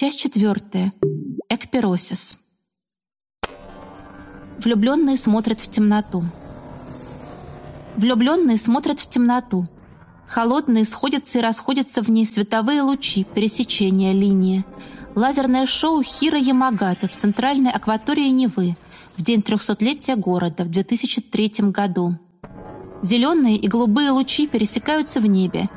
Часть четвертая. Экперосис. Влюбленные смотрят в темноту. Влюбленные смотрят в темноту. Холодные сходятся и расходятся в ней световые лучи пересечения линии. Лазерное шоу Хира Ямагата в центральной акватории Невы в день трехсотлетия города в 2003 году. Зеленые и голубые лучи пересекаются в небе,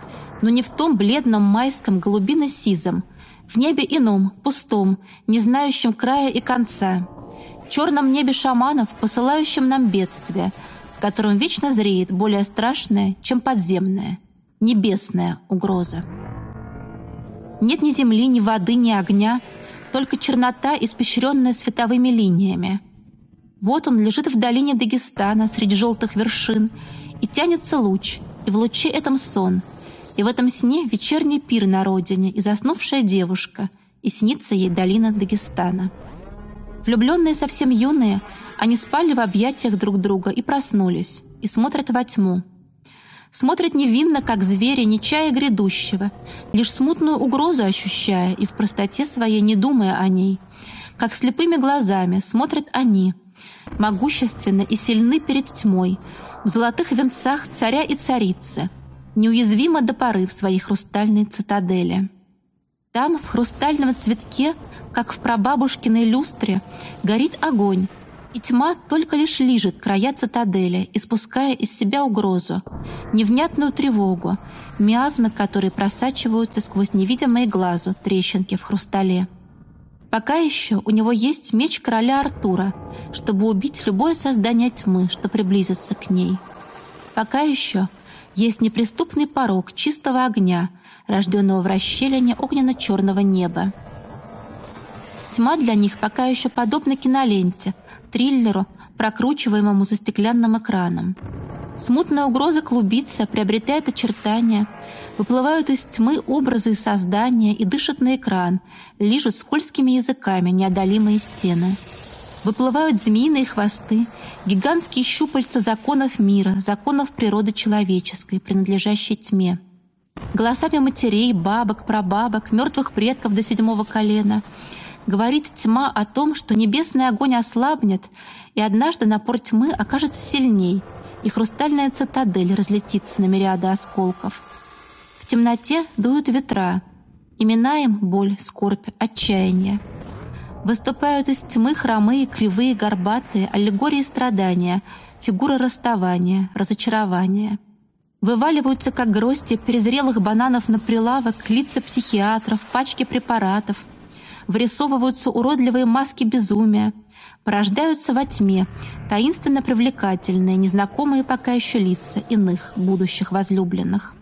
но не в том бледном майском голубино-сизом, в небе ином, пустом, не знающем края и конца, черном небе шаманов, посылающем нам бедствие, в котором вечно зреет более страшная, чем подземная, небесная угроза. Нет ни земли, ни воды, ни огня, только чернота, испещренная световыми линиями. Вот он лежит в долине Дагестана среди желтых вершин, и тянется луч, и в луче этом сон, и в этом сне вечерний пир на родине и заснувшая девушка, и снится ей долина Дагестана. Влюбленные совсем юные, они спали в объятиях друг друга и проснулись, и смотрят во тьму. Смотрят невинно, как звери, не чая грядущего, лишь смутную угрозу ощущая и в простоте своей не думая о ней. Как слепыми глазами смотрят они, могущественны и сильны перед тьмой, в золотых венцах царя и царицы, неуязвимо до поры в своей хрустальной цитадели. Там, в хрустальном цветке, как в прабабушкиной люстре, горит огонь, и тьма только лишь лижет края цитадели, испуская из себя угрозу, невнятную тревогу, миазмы, которые просачиваются сквозь невидимые глазу трещинки в хрустале. Пока еще у него есть меч короля Артура, чтобы убить любое создание тьмы, что приблизится к ней. Пока еще есть неприступный порог чистого огня, рожденного в расщелине огненно-черного неба. Тьма для них пока еще подобна киноленте, триллеру, прокручиваемому за стеклянным экраном. Смутная угроза клубится, приобретает очертания, выплывают из тьмы образы и создания и дышат на экран, лижут скользкими языками неодолимые стены. Выплывают змеиные хвосты, гигантские щупальца законов мира, законов природы человеческой, принадлежащей тьме. Голосами матерей, бабок, прабабок, мертвых предков до седьмого колена говорит тьма о том, что небесный огонь ослабнет, и однажды напор тьмы окажется сильней — и хрустальная цитадель разлетится на мириады осколков. В темноте дуют ветра. Имена им — боль, скорбь, отчаяние. Выступают из тьмы хромые, кривые, горбатые, аллегории страдания, фигуры расставания, разочарования. Вываливаются, как грозди перезрелых бананов на прилавок, лица психиатров, пачки препаратов. Вырисовываются уродливые маски безумия — порождаются во тьме, таинственно привлекательные, незнакомые пока еще лица иных будущих возлюбленных.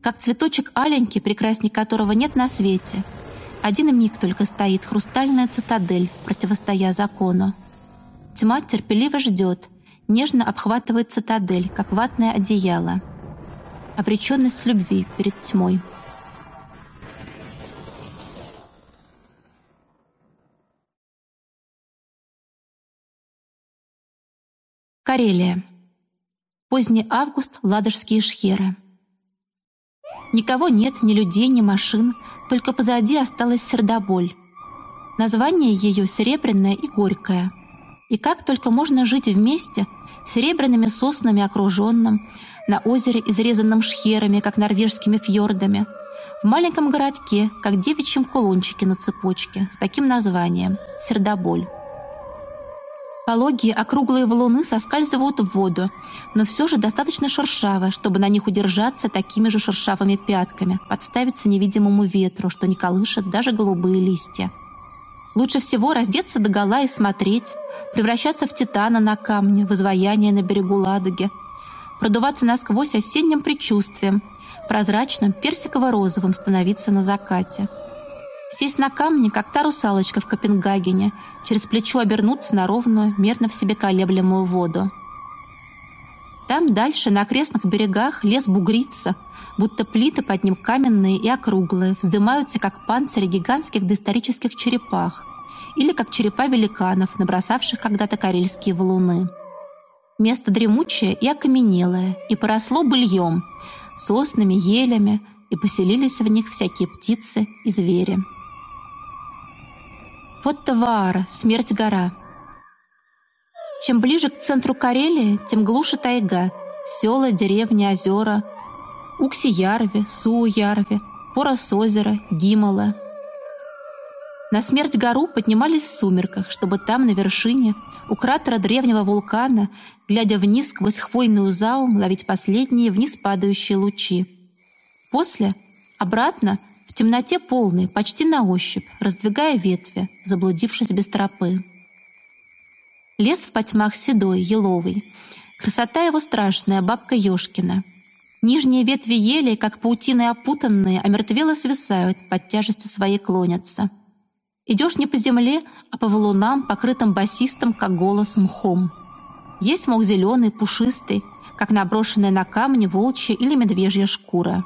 Как цветочек аленький, прекрасней которого нет на свете. Один миг только стоит хрустальная цитадель, противостоя закону. Тьма терпеливо ждет, нежно обхватывает цитадель, как ватное одеяло. Обреченность любви перед тьмой — Карелия. Поздний август, Ладожские шхеры. Никого нет, ни людей, ни машин, только позади осталась сердоболь. Название ее серебряное и горькое. И как только можно жить вместе, серебряными соснами окруженным, на озере, изрезанном шхерами, как норвежскими фьордами, в маленьком городке, как девичьем кулончике на цепочке, с таким названием — Сердоболь. Пологие округлые валуны соскальзывают в воду, но все же достаточно шершавые, чтобы на них удержаться такими же шершавыми пятками, подставиться невидимому ветру, что не колышет даже голубые листья. Лучше всего раздеться до гола и смотреть, превращаться в титана на камне, в изваяние на берегу Ладоги, продуваться насквозь осенним предчувствием, прозрачным персиково-розовым становиться на закате – Сесть на камни, как та русалочка в Копенгагене, через плечо обернуться на ровную, мерно в себе колеблемую воду. Там дальше, на окрестных берегах, лес бугрится, будто плиты под ним каменные и округлые, вздымаются, как панцири гигантских доисторических черепах или как черепа великанов, набросавших когда-то карельские валуны. Место дремучее и окаменелое, и поросло быльем, соснами, елями, и поселились в них всякие птицы и звери. Вот Таваара, смерть гора. Чем ближе к центру Карелии, тем глуше тайга. Села, деревни, озера. Уксиярви, Суярви, Порос-озеро, Гимала. На смерть гору поднимались в сумерках, чтобы там, на вершине, у кратера древнего вулкана, глядя вниз сквозь хвойную заум, ловить последние вниз падающие лучи. После — обратно — в темноте полной, почти на ощупь, раздвигая ветви, заблудившись без тропы. Лес в потьмах седой, еловый. Красота его страшная, бабка Ёшкина. Нижние ветви ели, как паутины опутанные, омертвело свисают, под тяжестью своей клонятся. Идешь не по земле, а по валунам, покрытым басистым, как голос, мхом. Есть мох зеленый, пушистый, как наброшенная на камни волчья или медвежья шкура.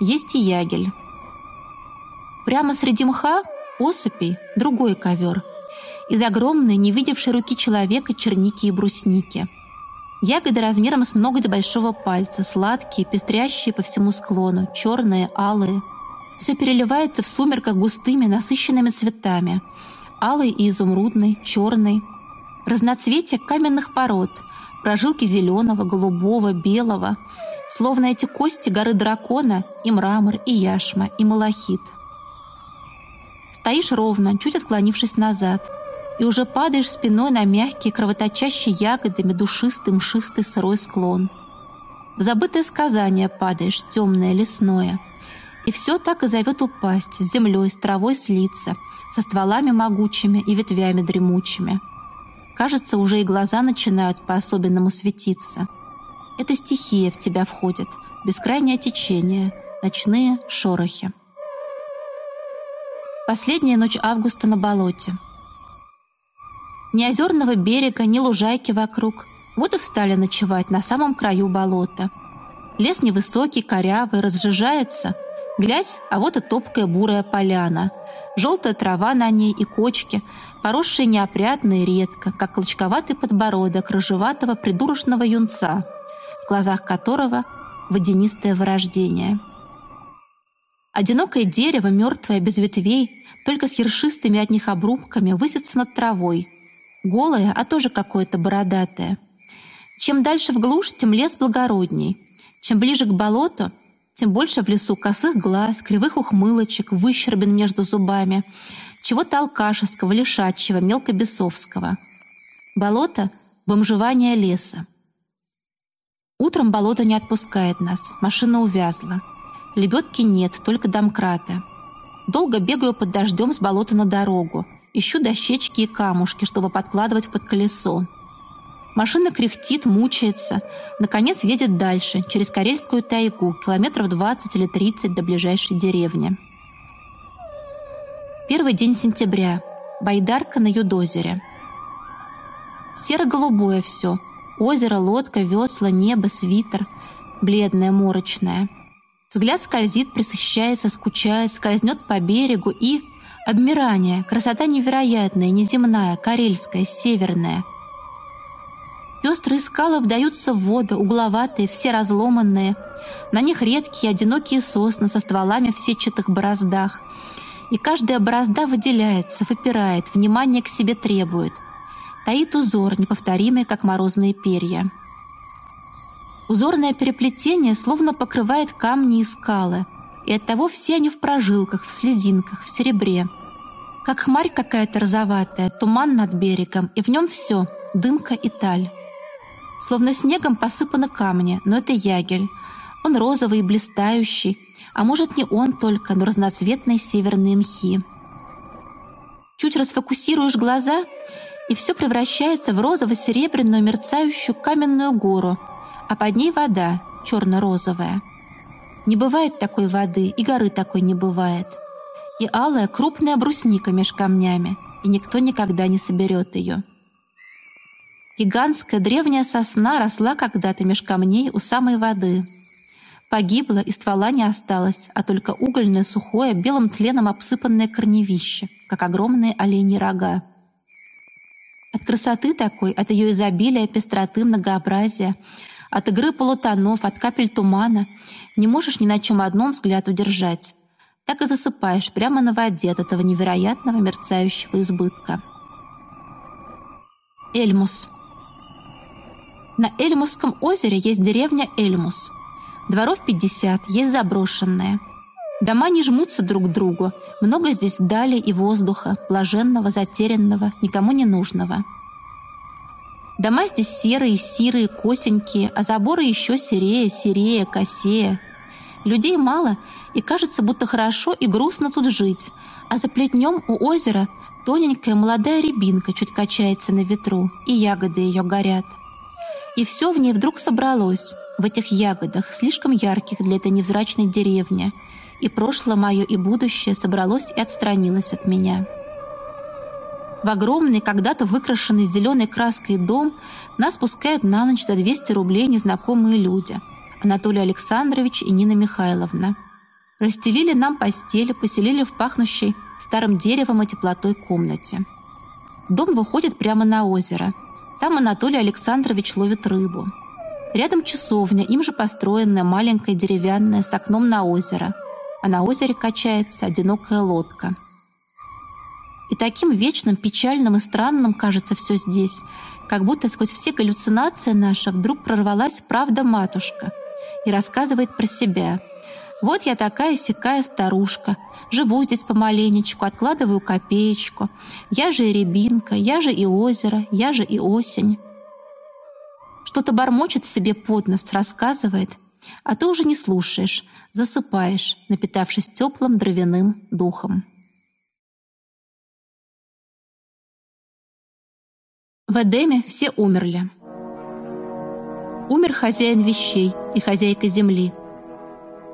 Есть и ягель. Прямо среди мха, осыпей, другой ковер. Из огромной, не видевшей руки человека, черники и брусники. Ягоды размером с ноготь большого пальца, сладкие, пестрящие по всему склону, черные, алые. Все переливается в сумерках густыми, насыщенными цветами. Алый и изумрудный, черный. Разноцветие каменных пород, прожилки зеленого, голубого, белого. Словно эти кости горы дракона и мрамор, и яшма, и малахит — Стоишь ровно, чуть отклонившись назад, и уже падаешь спиной на мягкий, кровоточащий ягодами душистый, мшистый сырой склон. В забытое сказание падаешь, темное, лесное. И все так и зовет упасть, с землей, с травой слиться, со стволами могучими и ветвями дремучими. Кажется, уже и глаза начинают по-особенному светиться. Это стихия в тебя входит, бескрайнее течение, ночные шорохи. Последняя ночь августа на болоте. Ни озерного берега, ни лужайки вокруг. Вот и встали ночевать на самом краю болота. Лес невысокий, корявый, разжижается. Глядь, а вот и топкая бурая поляна. Желтая трава на ней и кочки, поросшие неопрятно и редко, как клочковатый подбородок рыжеватого придурочного юнца, в глазах которого водянистое вырождение — Одинокое дерево, мертвое, без ветвей, только с ершистыми от них обрубками, высится над травой. Голое, а тоже какое-то бородатое. Чем дальше в глушь, тем лес благородней. Чем ближе к болоту, тем больше в лесу косых глаз, кривых ухмылочек, выщербин между зубами, чего-то алкашеского, лишачьего, мелкобесовского. Болото — бомжевание леса. Утром болото не отпускает нас, машина увязла — Лебедки нет, только домкраты. Долго бегаю под дождем с болота на дорогу. Ищу дощечки и камушки, чтобы подкладывать под колесо. Машина кряхтит, мучается. Наконец едет дальше, через Карельскую тайгу, километров 20 или 30 до ближайшей деревни. Первый день сентября. Байдарка на Юдозере. Серо-голубое все. Озеро, лодка, весла, небо, свитер. Бледное, морочное. Взгляд скользит, присыщается, скучает, скользнет по берегу и... Обмирание, красота невероятная, неземная, карельская, северная. Пестрые скалы вдаются в воду, угловатые, все разломанные. На них редкие, одинокие сосны со стволами в сетчатых бороздах. И каждая борозда выделяется, выпирает, внимание к себе требует. Таит узор, неповторимый, как морозные перья. Узорное переплетение словно покрывает камни и скалы, и оттого все они в прожилках, в слезинках, в серебре. Как хмарь какая-то розоватая, туман над берегом, и в нем все — дымка и таль. Словно снегом посыпаны камни, но это ягель. Он розовый и блистающий, а может не он только, но разноцветные северные мхи. Чуть расфокусируешь глаза, и все превращается в розово-серебряную мерцающую каменную гору — а под ней вода, черно-розовая. Не бывает такой воды, и горы такой не бывает. И алая крупная брусника меж камнями, и никто никогда не соберет ее. Гигантская древняя сосна росла когда-то меж камней у самой воды. Погибла, и ствола не осталось, а только угольное, сухое, белым тленом обсыпанное корневище, как огромные оленьи рога. От красоты такой, от ее изобилия, пестроты, многообразия — от игры полутонов, от капель тумана не можешь ни на чем одном взгляд удержать. так и засыпаешь прямо на воде от этого невероятного мерцающего избытка. Эльмус. На Эльмусском озере есть деревня Эльмус. Дворов 50, есть заброшенные. Дома не жмутся друг к другу. Много здесь дали и воздуха, блаженного, затерянного, никому не нужного. Дома здесь серые, сирые, косенькие, а заборы еще серее, серее, косее. Людей мало, и кажется, будто хорошо и грустно тут жить. А за плетнем у озера тоненькая молодая рябинка чуть качается на ветру, и ягоды ее горят. И все в ней вдруг собралось, в этих ягодах, слишком ярких для этой невзрачной деревни. И прошлое мое, и будущее собралось и отстранилось от меня. В огромный, когда-то выкрашенный зеленой краской дом нас пускают на ночь за 200 рублей незнакомые люди. Анатолий Александрович и Нина Михайловна. Расстелили нам постели, поселили в пахнущей старым деревом и теплотой комнате. Дом выходит прямо на озеро. Там Анатолий Александрович ловит рыбу. Рядом часовня, им же построенная маленькая деревянная с окном на озеро. А на озере качается одинокая лодка. И таким вечным, печальным и странным кажется все здесь, как будто сквозь все галлюцинации наши вдруг прорвалась правда-матушка и рассказывает про себя. Вот я такая сякая старушка, живу здесь помаленечку, откладываю копеечку. Я же и рябинка, я же и озеро, я же и осень. Что-то бормочет себе под нос, рассказывает, а ты уже не слушаешь, засыпаешь, напитавшись теплым дровяным духом. В Эдеме все умерли. Умер хозяин вещей и хозяйка земли.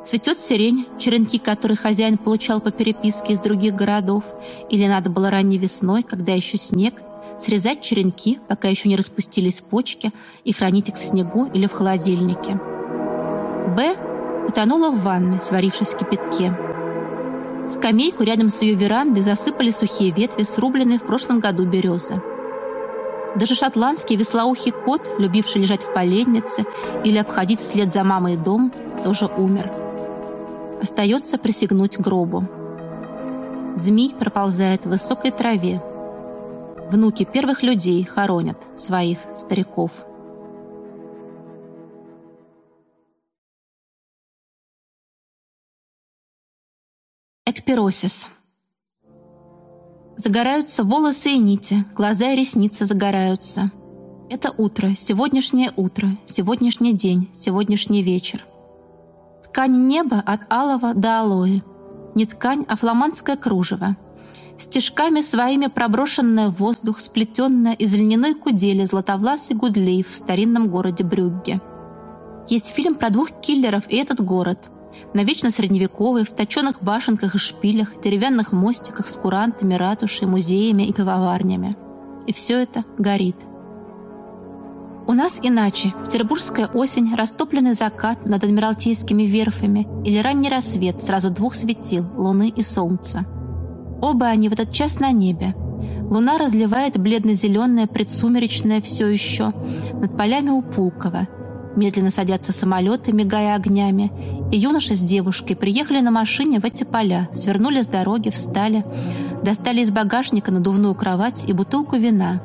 Цветет сирень, черенки которой хозяин получал по переписке из других городов, или надо было ранней весной, когда еще снег, срезать черенки, пока еще не распустились почки, и хранить их в снегу или в холодильнике. Б утонула в ванной, сварившись в кипятке. Скамейку рядом с ее верандой засыпали сухие ветви, срубленные в прошлом году березы. Даже шотландский веслоухий кот, любивший лежать в поленнице или обходить вслед за мамой дом, тоже умер. Остается присягнуть гробу. Змей проползает в высокой траве. Внуки первых людей хоронят своих стариков. Экпиросис – Загораются волосы и нити, глаза и ресницы загораются. Это утро, сегодняшнее утро, сегодняшний день, сегодняшний вечер. Ткань неба от алого до алоэ. Не ткань, а фламандское кружево. Стежками своими проброшенное в воздух, сплетенное из льняной кудели златовласый Гудлеев в старинном городе Брюгге. Есть фильм про двух киллеров и этот город – на вечно средневековой, в точенных башенках и шпилях, деревянных мостиках с курантами, ратушей, музеями и пивоварнями. И все это горит. У нас иначе. Петербургская осень, растопленный закат над адмиралтейскими верфями или ранний рассвет сразу двух светил — луны и солнца. Оба они в этот час на небе. Луна разливает бледно-зеленое предсумеречное все еще над полями у Пулково — Медленно садятся самолеты, мигая огнями, и юноша с девушкой приехали на машине в эти поля, свернули с дороги, встали, достали из багажника надувную кровать и бутылку вина.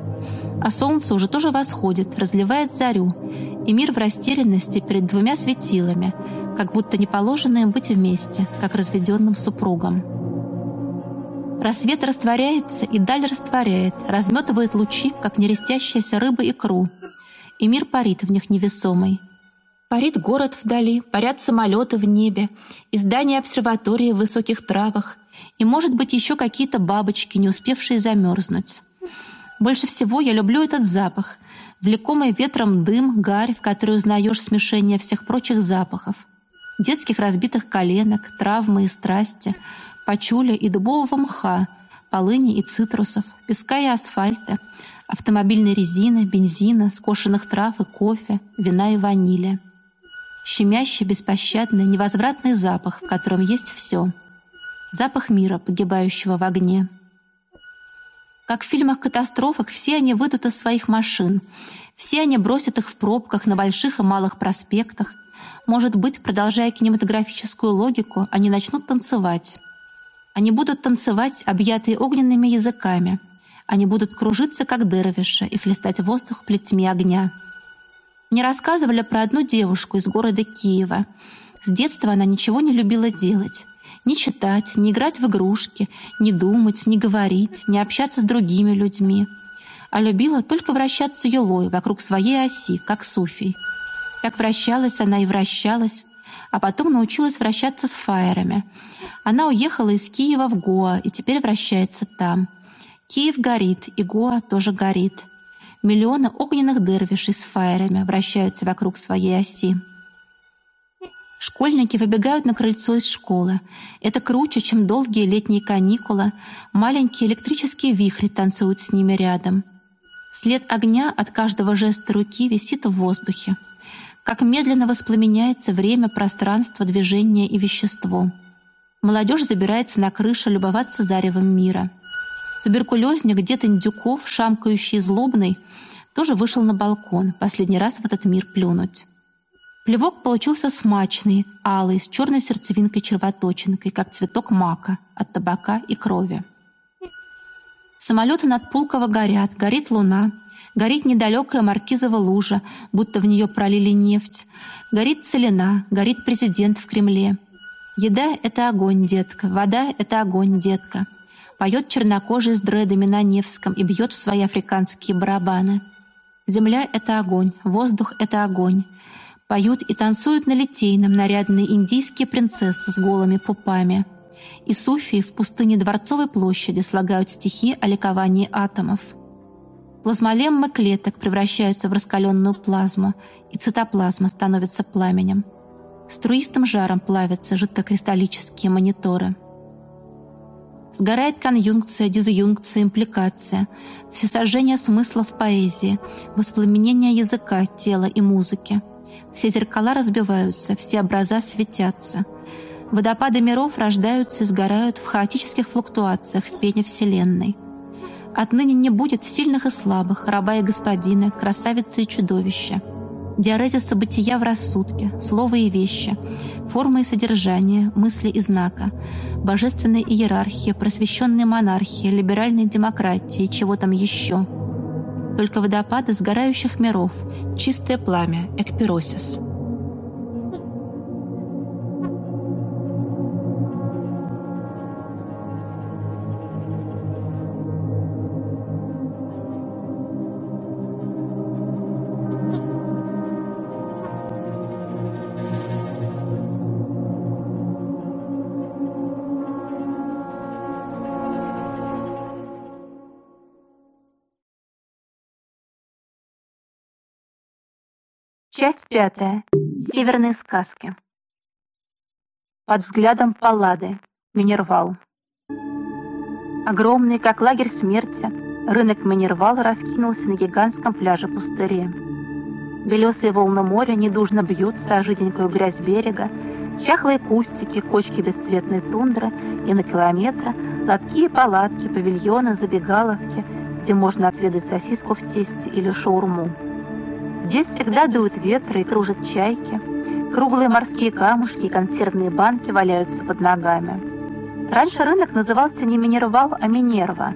А солнце уже тоже восходит, разливает зарю, и мир в растерянности перед двумя светилами, как будто не положено им быть вместе, как разведенным супругам. Рассвет растворяется и даль растворяет, разметывает лучи, как нерестящаяся рыба икру — и мир парит в них невесомый. Парит город вдали, парят самолеты в небе, и здания обсерватории в высоких травах, и, может быть, еще какие-то бабочки, не успевшие замерзнуть. Больше всего я люблю этот запах, влекомый ветром дым, гарь, в которой узнаешь смешение всех прочих запахов. Детских разбитых коленок, травмы и страсти, пачуля и дубового мха, полыни и цитрусов, песка и асфальта — автомобильной резины, бензина, скошенных трав и кофе, вина и ванили. Щемящий, беспощадный, невозвратный запах, в котором есть все. Запах мира, погибающего в огне. Как в фильмах-катастрофах, все они выйдут из своих машин. Все они бросят их в пробках на больших и малых проспектах. Может быть, продолжая кинематографическую логику, они начнут танцевать. Они будут танцевать, объятые огненными языками. Они будут кружиться, как дервиши, и хлестать воздух плетьми огня. Мне рассказывали про одну девушку из города Киева. С детства она ничего не любила делать. Ни читать, ни играть в игрушки, ни думать, ни говорить, ни общаться с другими людьми. А любила только вращаться юлой вокруг своей оси, как суфий. Так вращалась она и вращалась, а потом научилась вращаться с фаерами. Она уехала из Киева в Гоа и теперь вращается там. Киев горит, и Гоа тоже горит. Миллионы огненных дервишей с фаерами вращаются вокруг своей оси. Школьники выбегают на крыльцо из школы. Это круче, чем долгие летние каникулы. Маленькие электрические вихри танцуют с ними рядом. След огня от каждого жеста руки висит в воздухе. Как медленно воспламеняется время, пространство, движение и вещество. Молодежь забирается на крышу любоваться заревом мира. Туберкулезник где-то Индюков, шамкающий злобный, тоже вышел на балкон, последний раз в этот мир плюнуть. Плевок получился смачный, алый, с черной сердцевинкой-червоточинкой, как цветок мака от табака и крови. Самолеты над Пулково горят, горит луна, горит недалекая маркизова лужа, будто в нее пролили нефть, горит целина, горит президент в Кремле. Еда — это огонь, детка, вода — это огонь, детка. Поет чернокожий с дредами на Невском и бьет в свои африканские барабаны. Земля — это огонь, воздух — это огонь. Поют и танцуют на Литейном нарядные индийские принцессы с голыми пупами. И суфии в пустыне Дворцовой площади слагают стихи о ликовании атомов. Плазмолеммы клеток превращаются в раскаленную плазму, и цитоплазма становится пламенем. Струистым жаром плавятся жидкокристаллические мониторы. Сгорает конъюнкция, дизъюнкция, импликация, всесожжение смысла в поэзии, воспламенение языка, тела и музыки — все зеркала разбиваются, все образа светятся. Водопады миров рождаются и сгорают в хаотических флуктуациях в пене Вселенной. Отныне не будет сильных и слабых, раба и господина, красавицы и чудовища. Диарезиса бытия в рассудке, слова и вещи, формы и содержание, мысли и знака, божественная иерархия, просвещенная монархия, либеральная демократия и чего там еще — только водопады сгорающих миров, чистое пламя, экпиросис. Часть пятая. Северные сказки. Под взглядом Паллады. Минервал. Огромный, как лагерь смерти, рынок Минервал раскинулся на гигантском пляже-пустыре. Белесые волны моря недужно бьются о жиденькую грязь берега, чахлые кустики, кочки бесцветной тундры и на километра лотки и палатки, павильоны, забегаловки, где можно отведать сосиску в тесте или шаурму. Здесь всегда дуют ветры и кружат чайки. Круглые морские камушки и консервные банки валяются под ногами. Раньше рынок назывался не Минервал, а Минерва.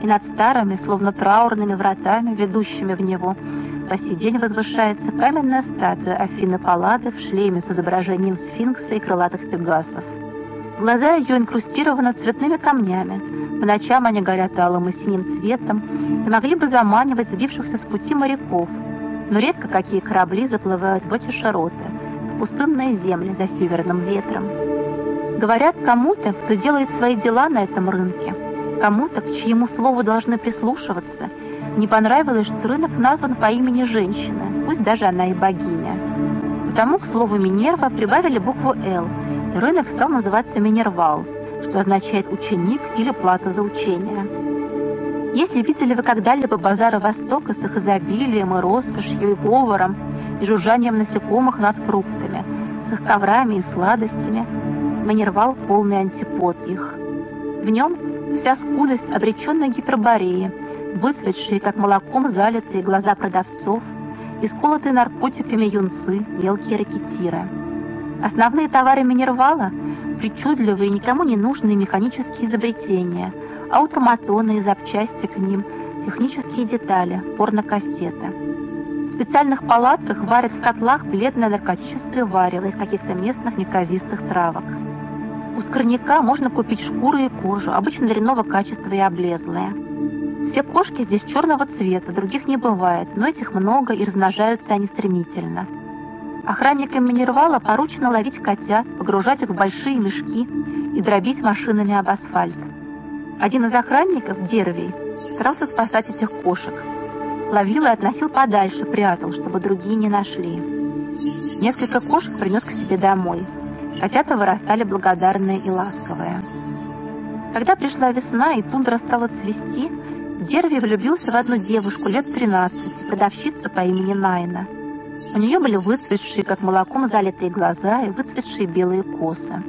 И над старыми, словно траурными вратами, ведущими в него, по сей день возвышается каменная статуя Афины Паллады в шлеме с изображением сфинкса и крылатых пегасов. Глаза ее инкрустированы цветными камнями. По ночам они горят алым и синим цветом и могли бы заманивать сбившихся с пути моряков – но редко какие корабли заплывают в эти широты, в пустынные земли за северным ветром. Говорят кому-то, кто делает свои дела на этом рынке, кому-то, к чьему слову должны прислушиваться, не понравилось, что рынок назван по имени женщины, пусть даже она и богиня. Потому к слову Минерва прибавили букву «Л», и рынок стал называться Минервал, что означает «ученик» или «плата за учение». Если видели вы когда-либо базары Востока с их изобилием и роскошью, и говором, и жужжанием насекомых над фруктами, с их коврами и сладостями, Манервал полный антипод их. В нем вся скудость обреченной гипербореи, выцветшие, как молоком залитые глаза продавцов, исколотые наркотиками юнцы, мелкие ракетиры. Основные товары Минервала — причудливые, никому не нужные механические изобретения, автоматоны и запчасти к ним, технические детали, порнокассеты. В специальных палатках варят в котлах бледное наркотическое варево из каких-то местных неказистых травок. У скорняка можно купить шкуры и кожу, обычно дрянного качества и облезлые. Все кошки здесь черного цвета, других не бывает, но этих много и размножаются они стремительно. Охранникам Минервала поручено ловить котят, погружать их в большие мешки и дробить машинами об асфальт. Один из охранников, Дервий, старался спасать этих кошек. Ловил и относил подальше, прятал, чтобы другие не нашли. Несколько кошек принес к себе домой. Котята вырастали благодарные и ласковые. Когда пришла весна и тундра стала цвести, Дерви влюбился в одну девушку лет 13, продавщицу по имени Найна – у нее были выцветшие, как молоком залитые глаза и выцветшие белые косы.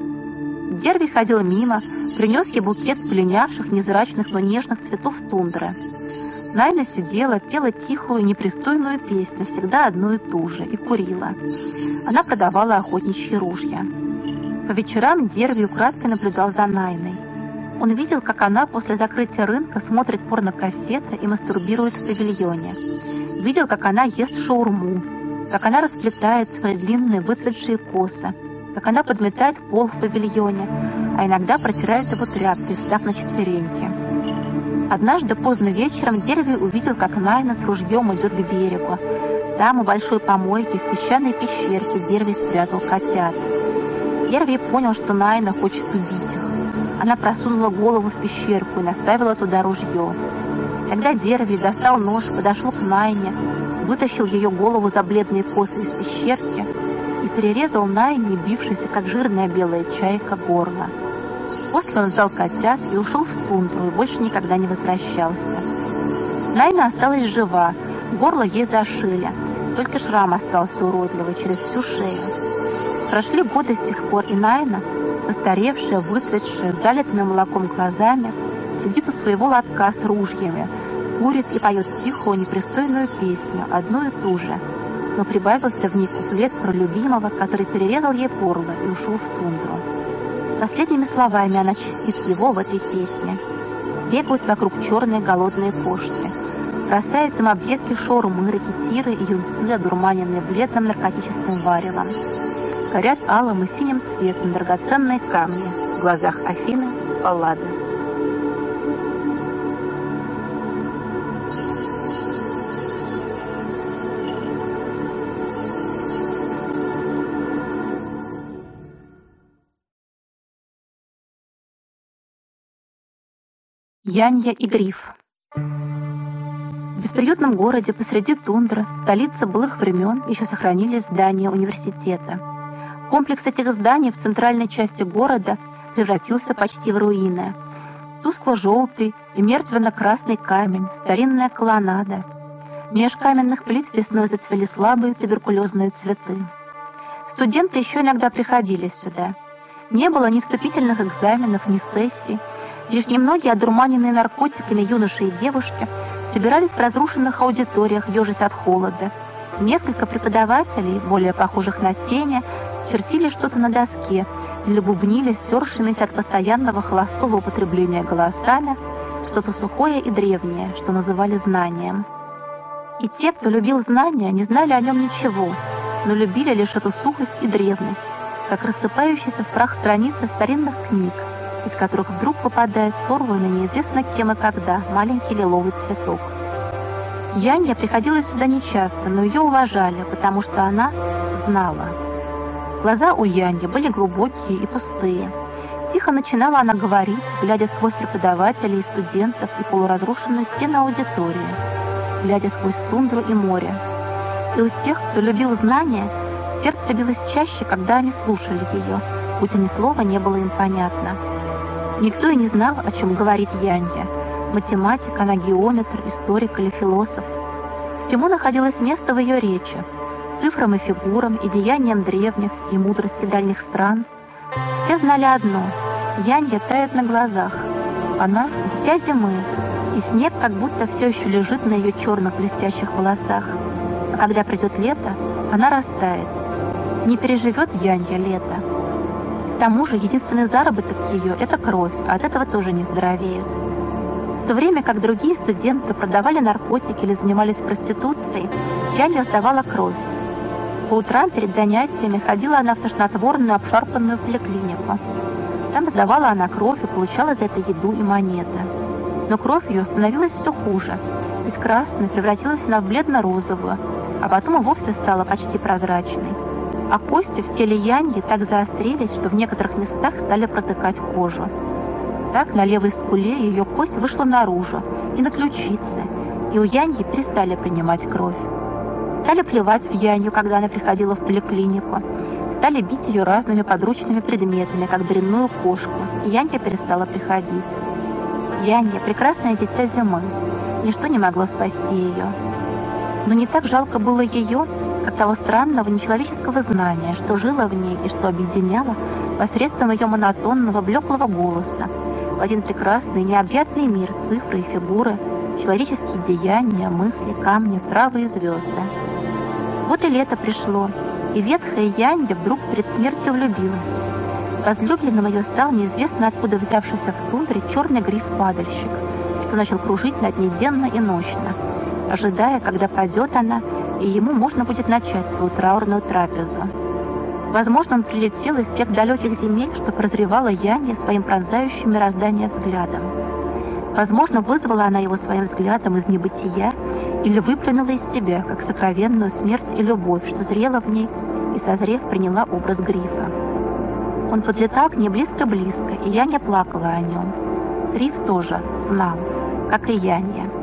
Дерби ходил мимо, принес ей букет пленявших, незрачных, но нежных цветов тундры. Найна сидела, пела тихую, непристойную песню, всегда одну и ту же, и курила. Она продавала охотничьи ружья. По вечерам Дерби украдкой наблюдал за Найной. Он видел, как она после закрытия рынка смотрит порнокассеты и мастурбирует в павильоне. Видел, как она ест шаурму, как она расплетает свои длинные выцветшие косы, как она подметает пол в павильоне, а иногда протирает его тряпкой, встав на четвереньки. Однажды поздно вечером Дерви увидел, как Найна с ружьем идет к берегу. Там, у большой помойки, в песчаной пещерке, Дерви спрятал котят. Дерви понял, что Найна хочет убить их. Она просунула голову в пещерку и наставила туда ружье. Тогда Дерви достал нож, подошел к Найне, вытащил ее голову за бледные косы из пещерки перерезал Найне, бившейся, как жирная белая чайка, горло. После он взял котят и ушел в тундру, и больше никогда не возвращался. Найна осталась жива, горло ей зашили, только шрам остался уродливый через всю шею. Прошли годы с тех пор, и Найна, постаревшая, выцветшая, с залитыми молоком глазами, сидит у своего лотка с ружьями, курит и поет тихую, непристойную песню, одну и ту же, но прибавился в ней куплет про любимого, который перерезал ей горло и ушел в тундру. Последними словами она чистит его в этой песне. Бегают вокруг черные голодные кошки. Бросают им объедки шаурмы, ракетиры и юнцы, одурманенные бледным наркотическим варевом. Горят алым и синим цветом драгоценные камни в глазах Афины Паллады. Янья и Гриф. В бесприютном городе посреди тундры, столицы былых времен, еще сохранились здания университета. Комплекс этих зданий в центральной части города превратился почти в руины. Тускло-желтый и мертвенно-красный камень, старинная колоннада. Меж каменных плит весной зацвели слабые туберкулезные цветы. Студенты еще иногда приходили сюда. Не было ни вступительных экзаменов, ни сессий, Лишь немногие одурманенные наркотиками юноши и девушки собирались в разрушенных аудиториях, ежась от холода. Несколько преподавателей, более похожих на тени, чертили что-то на доске или бубнили стершимися от постоянного холостого употребления голосами что-то сухое и древнее, что называли знанием. И те, кто любил знания, не знали о нем ничего, но любили лишь эту сухость и древность, как рассыпающиеся в прах страницы старинных книг, из которых вдруг выпадает сорванный неизвестно кем и когда маленький лиловый цветок. Янья приходила сюда нечасто, но ее уважали, потому что она знала. Глаза у Яньи были глубокие и пустые. Тихо начинала она говорить, глядя сквозь преподавателей и студентов и полуразрушенную стену аудитории, глядя сквозь тундру и море. И у тех, кто любил знания, сердце билось чаще, когда они слушали ее, хоть ни слова не было им понятно. Никто и не знал, о чем говорит Янья. Математик, она геометр, историк или философ. Всему находилось место в ее речи. Цифрам и фигурам, и деяниям древних, и мудрости дальних стран. Все знали одно — Янья тает на глазах. Она — дитя зимы, и снег как будто все еще лежит на ее черных блестящих волосах. А когда придет лето, она растает. Не переживет Янья лето. Тому же единственный заработок ее – это кровь, а от этого тоже не здоровеют. В то время как другие студенты продавали наркотики или занимались проституцией, не сдавала кровь. По утрам перед занятиями ходила она в тошнотворную обшарпанную поликлинику. Там сдавала она кровь и получала за это еду и монеты. Но кровь ее становилась все хуже. Из красной превратилась она в бледно-розовую, а потом и вовсе стала почти прозрачной. А кости в теле Яньи так заострились, что в некоторых местах стали протыкать кожу. Так на левой скуле ее кость вышла наружу и на ключице, и у Яньи перестали принимать кровь. Стали плевать в Янью, когда она приходила в поликлинику. Стали бить ее разными подручными предметами, как дрянную кошку, и Янья перестала приходить. Янья — прекрасное дитя зимы. Ничто не могло спасти ее. Но не так жалко было ее, как того странного нечеловеческого знания, что жило в ней и что объединяло посредством ее монотонного, блеклого голоса в один прекрасный, необъятный мир цифры и фигуры, человеческие деяния, мысли, камни, травы и звезды. Вот и лето пришло, и ветхая Янья вдруг перед смертью влюбилась. Возлюбленным ее стал неизвестно откуда взявшийся в тундре черный гриф-падальщик, что начал кружить над ней денно и ночно, ожидая, когда падет она, и ему можно будет начать свою траурную трапезу. Возможно, он прилетел из тех далеких земель, что прозревала Яне своим пронзающим мироздание взглядом. Возможно, вызвала она его своим взглядом из небытия или выплюнула из себя, как сокровенную смерть и любовь, что зрела в ней и, созрев, приняла образ грифа. Он подлетал к ней близко-близко, и Яня плакала о нем. Гриф тоже знал, как и Яня.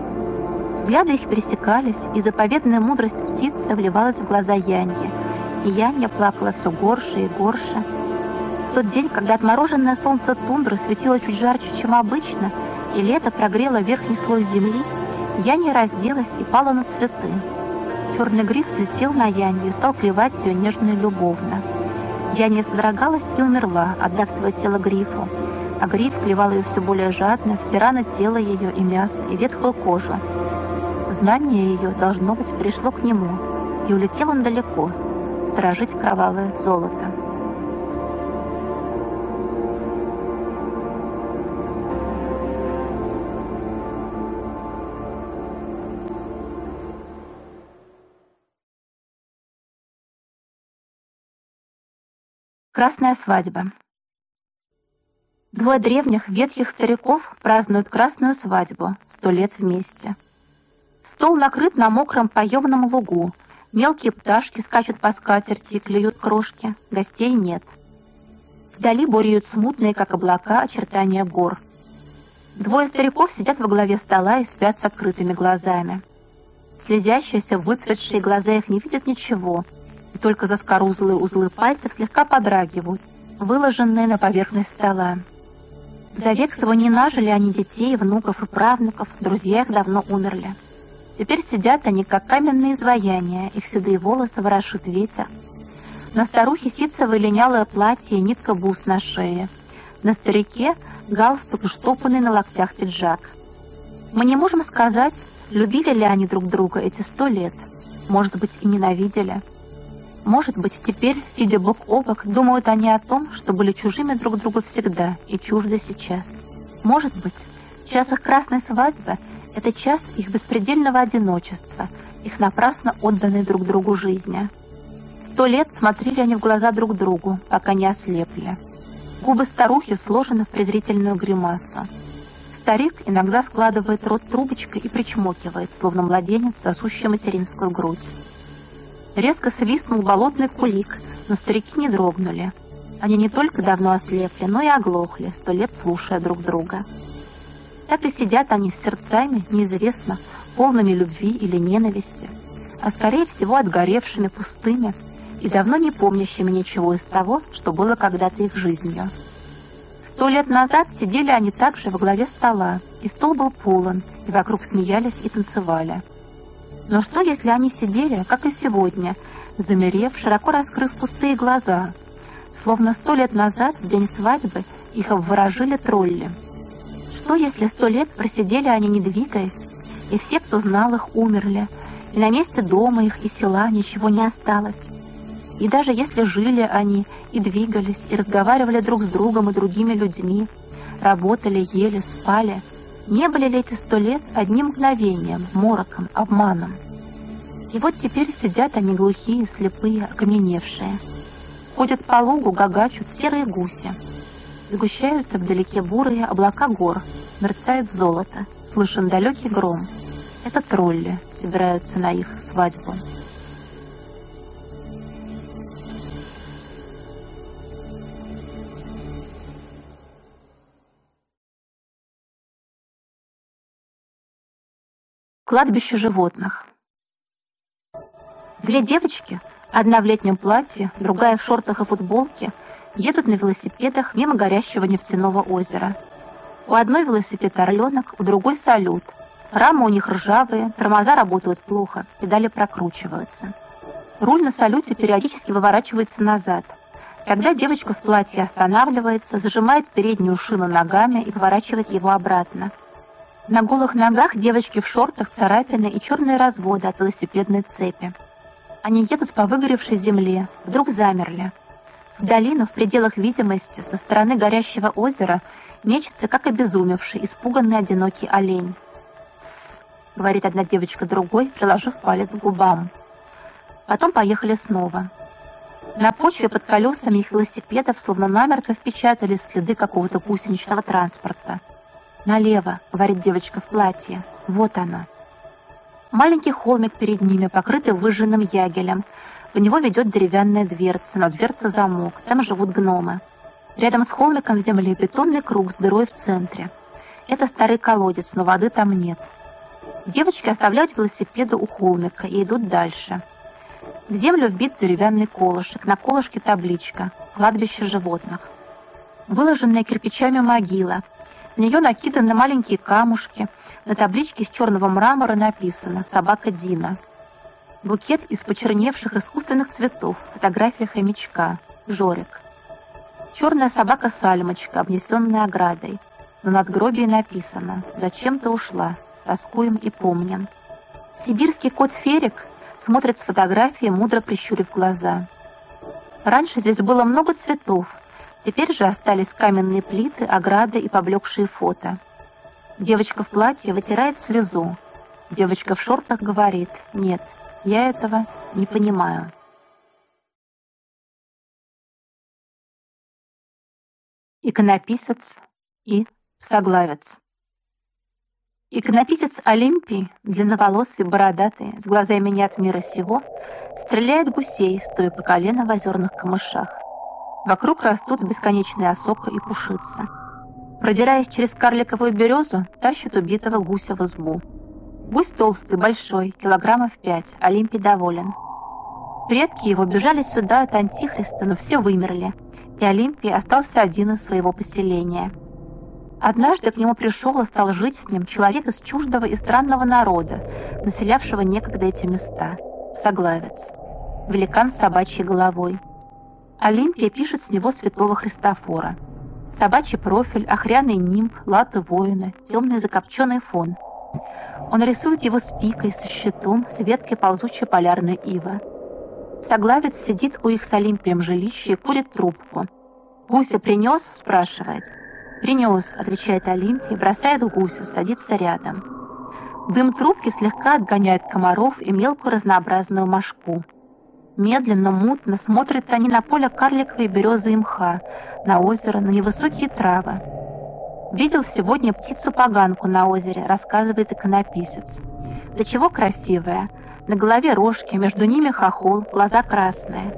Взгляды их пересекались, и заповедная мудрость птицы вливалась в глаза Яньи, и Янья плакала все горше и горше. В тот день, когда отмороженное солнце тундры светило чуть жарче, чем обычно, и лето прогрело верхний слой земли, Янья разделась и пала на цветы. Черный гриф слетел на Янью и стал плевать ее нежно и любовно. Янья содрогалась и умерла, отдав свое тело грифу, а гриф плевал ее все более жадно, все раны тела ее и мясо, и ветхую кожу, Знание ее, должно быть, пришло к нему, и улетел он далеко, сторожить кровавое золото. Красная свадьба. Двое древних ветхих стариков празднуют красную свадьбу, сто лет вместе. Стол накрыт на мокром поемном лугу. Мелкие пташки скачут по скатерти и клюют крошки. Гостей нет. Вдали буреют смутные, как облака, очертания гор. Двое стариков сидят во главе стола и спят с открытыми глазами. Слезящиеся, выцветшие глаза их не видят ничего, и только заскорузлые узлы пальцев слегка подрагивают, выложенные на поверхность стола. За век своего не нажили они детей, внуков и правнуков, друзья их давно умерли. Теперь сидят они, как каменные изваяния, их седые волосы ворошит ветер. На старухе ситцевое линялое платье нитка бус на шее. На старике галстук штопанный на локтях пиджак. Мы не можем сказать, любили ли они друг друга эти сто лет. Может быть, и ненавидели. Может быть, теперь, сидя бок о бок, думают они о том, что были чужими друг другу всегда и чужды сейчас. Может быть, в час их красной свадьбы это час их беспредельного одиночества, их напрасно отданной друг другу жизни. Сто лет смотрели они в глаза друг другу, пока не ослепли. Губы старухи сложены в презрительную гримасу. Старик иногда складывает рот трубочкой и причмокивает, словно младенец, сосущий материнскую грудь. Резко свистнул болотный кулик, но старики не дрогнули. Они не только давно ослепли, но и оглохли, сто лет слушая друг друга. Так и сидят они с сердцами, неизвестно, полными любви или ненависти, а скорее всего отгоревшими, пустыми и давно не помнящими ничего из того, что было когда-то их жизнью. Сто лет назад сидели они также во главе стола, и стол был полон, и вокруг смеялись и танцевали. Но что, если они сидели, как и сегодня, замерев, широко раскрыв пустые глаза, словно сто лет назад, в день свадьбы, их обворожили тролли — что, если сто лет просидели они, не двигаясь, и все, кто знал их, умерли, и на месте дома их и села ничего не осталось? И даже если жили они, и двигались, и разговаривали друг с другом и другими людьми, работали, ели, спали, не были ли эти сто лет одним мгновением, мороком, обманом? И вот теперь сидят они глухие, слепые, окаменевшие. Ходят по лугу, гагачут серые гуси. Сгущаются вдалеке бурые облака гор, мерцает золото, слышен далекий гром. Это тролли собираются на их свадьбу. Кладбище животных. Две девочки, одна в летнем платье, другая в шортах и футболке, едут на велосипедах мимо горящего нефтяного озера. У одной велосипед орленок, у другой салют. Рамы у них ржавые, тормоза работают плохо, педали прокручиваются. Руль на салюте периодически выворачивается назад. Тогда девочка в платье останавливается, зажимает переднюю шину ногами и поворачивает его обратно. На голых ногах девочки в шортах царапины и черные разводы от велосипедной цепи. Они едут по выгоревшей земле, вдруг замерли. В долину, в пределах видимости, со стороны горящего озера, мечется, как обезумевший, испуганный одинокий олень. «Тссс», — говорит одна девочка другой, приложив палец к губам. Потом поехали снова. На почве под колесами их велосипедов словно намертво впечатались следы какого-то гусеничного транспорта — «Налево», — говорит девочка в платье. «Вот она». Маленький холмик перед ними, покрытый выжженным ягелем. В него ведет деревянная дверца, на дверце замок. Там живут гномы. Рядом с холмиком в земле бетонный круг с дырой в центре. Это старый колодец, но воды там нет. Девочки оставляют велосипеды у холмика и идут дальше. В землю вбит деревянный колышек, на колышке табличка «Кладбище животных». Выложенная кирпичами могила — на нее накиданы маленькие камушки. На табличке из черного мрамора написано «Собака Дина». Букет из почерневших искусственных цветов, фотография хомячка, Жорик. Черная собака-сальмочка, обнесенная оградой. На надгробии написано «Зачем ты ушла? Тоскуем и помним». Сибирский кот Ферик смотрит с фотографии, мудро прищурив глаза. Раньше здесь было много цветов, Теперь же остались каменные плиты, ограды и поблекшие фото. Девочка в платье вытирает слезу. Девочка в шортах говорит «Нет, я этого не понимаю». Иконописец и соглавец. Иконописец Олимпий, длинноволосый, бородатый, с глазами не от мира сего, стреляет гусей, стоя по колено в озерных камышах. Вокруг растут бесконечные осока и пушица. Продираясь через карликовую березу, тащит убитого гуся в избу. Гусь толстый, большой, килограммов пять, Олимпий доволен. Предки его бежали сюда от Антихриста, но все вымерли, и Олимпий остался один из своего поселения. Однажды к нему пришел и стал жить с ним человек из чуждого и странного народа, населявшего некогда эти места, Соглавец, великан с собачьей головой. Олимпия пишет с него святого Христофора. Собачий профиль, охряный нимб, латы воина, темный закопченный фон. Он рисует его с пикой, со щитом, с веткой ползучей полярной ивы. Соглавец сидит у их с Олимпием жилища и курит трубку. «Гуся принес?» – спрашивает. «Принес», – отвечает Олимпий, бросает гуся, садится рядом. Дым трубки слегка отгоняет комаров и мелкую разнообразную мошку – Медленно, мутно смотрят они на поле карликовой березы и мха, на озеро, на невысокие травы. «Видел сегодня птицу-поганку на озере», — рассказывает иконописец. «Да чего красивая! На голове рожки, между ними хохол, глаза красные.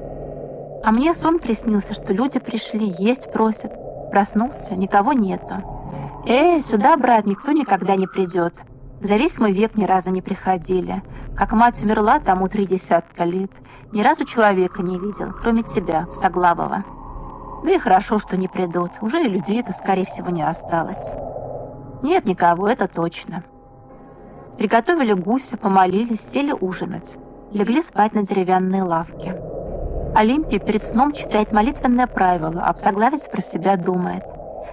А мне сон приснился, что люди пришли, есть просят. Проснулся, никого нету. Эй, сюда, брат, никто никогда не придет. За весь мой век ни разу не приходили. Как мать умерла тому три десятка лет, ни разу человека не видел, кроме тебя, Соглавова. Да и хорошо, что не придут. Уже и людей-то, скорее всего, не осталось. Нет никого, это точно. Приготовили гуся, помолились, сели ужинать. Легли спать на деревянной лавке. Олимпия перед сном читает молитвенное правило, а Псоглавец про себя думает.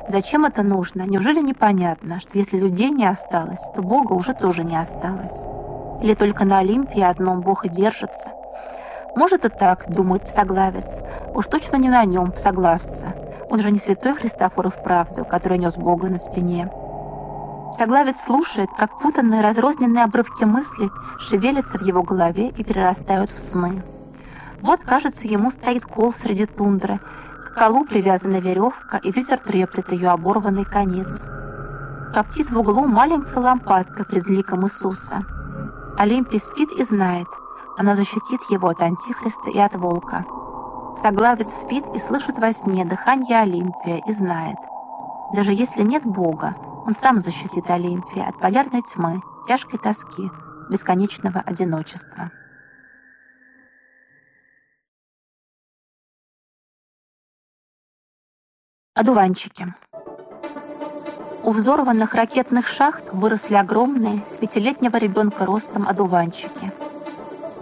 Зачем это нужно? Неужели непонятно, что если людей не осталось, то Бога уже тоже не осталось? Или только на Олимпии одном Бог и держится – Может и так, думает псоглавец. Уж точно не на нем псоглавца. Он же не святой Христофор и вправду, который нес Бога на спине. Псоглавец слушает, как путанные разрозненные обрывки мыслей шевелятся в его голове и перерастают в сны. Вот, кажется, ему стоит кол среди тундры, к колу привязана веревка, и ветер треплет ее оборванный конец. Коптит в углу маленькая лампадка пред ликом Иисуса. Олимпий спит и знает, она защитит его от Антихриста и от волка. Соглавец спит и слышит во сне дыхание Олимпия и знает. Даже если нет Бога, он сам защитит Олимпия от полярной тьмы, тяжкой тоски, бесконечного одиночества. Одуванчики. У взорванных ракетных шахт выросли огромные, с пятилетнего ребенка ростом одуванчики.